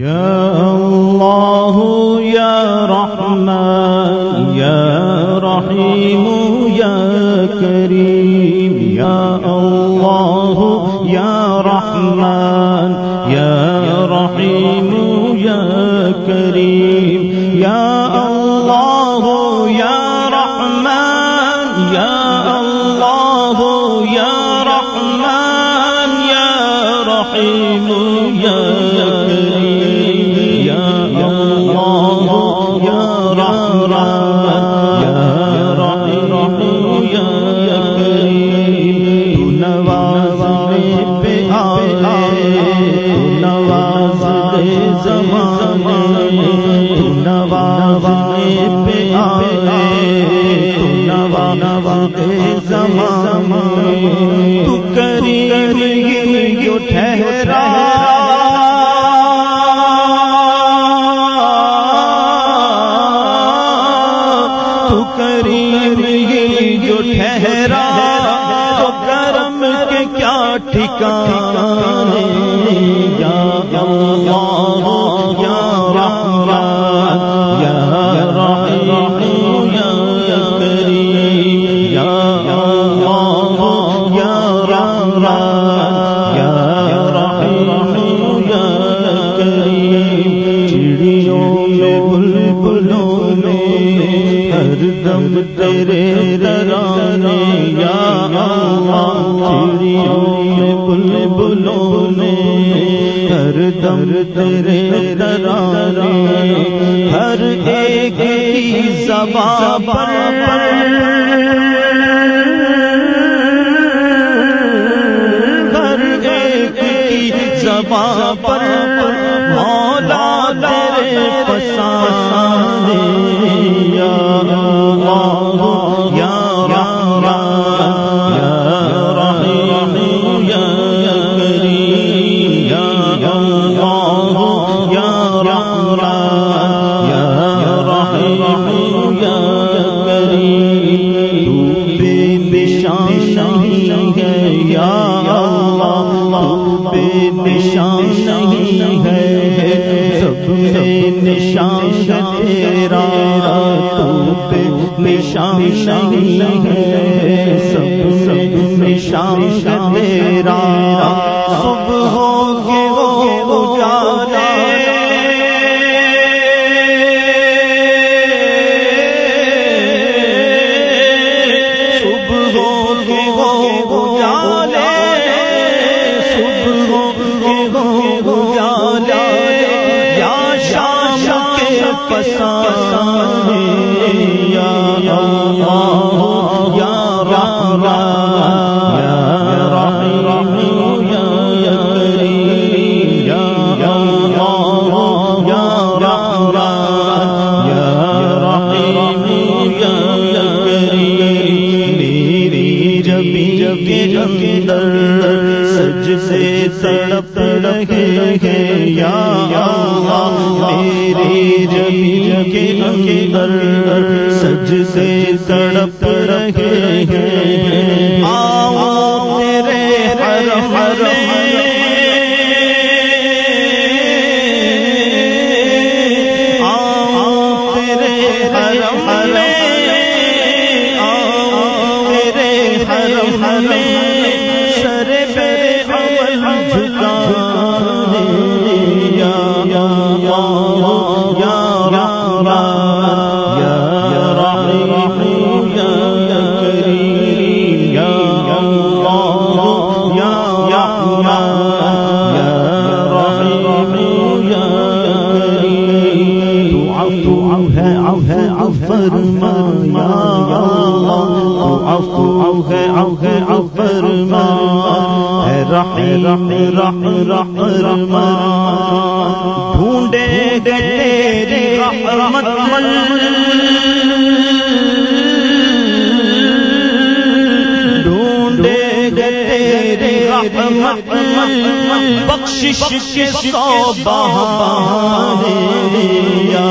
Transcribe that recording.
يا الله يا رحمن، يا رحيم، يا كريم، يا الله يا رحمن، يا رحيم، يا كريم، يا الله يا رحمن، يا الله يا رحمن، يا رحيم، يا زمانے تو نواز پہ آئے، تو نواز دے زمانے تو کریم یہ ٹھہرا۔ تو کریم یہ جو ٹھہرا۔ تو کرم کے کیا ٹھکانے ہر دم تیرے ترانے یا اللہ، چڑیوں میں بلبلوں میں ہر دم تیرے ترانے، ہر ایک کی زبان پر پر نشان تیرا تو بے نشان نہیں ہے سب سب نشان تیرا ربی کے اندر سج سے تڑپ رہے ہیں۔ یا اللہ میری ربی کے اندر سج سے تڑپ رہے ہیں۔ آؤ تیرے حرم میں ڈھونڈے گے رحمت ڈھونڈے گے تیری رحمت بخشش کے سو بہانے یا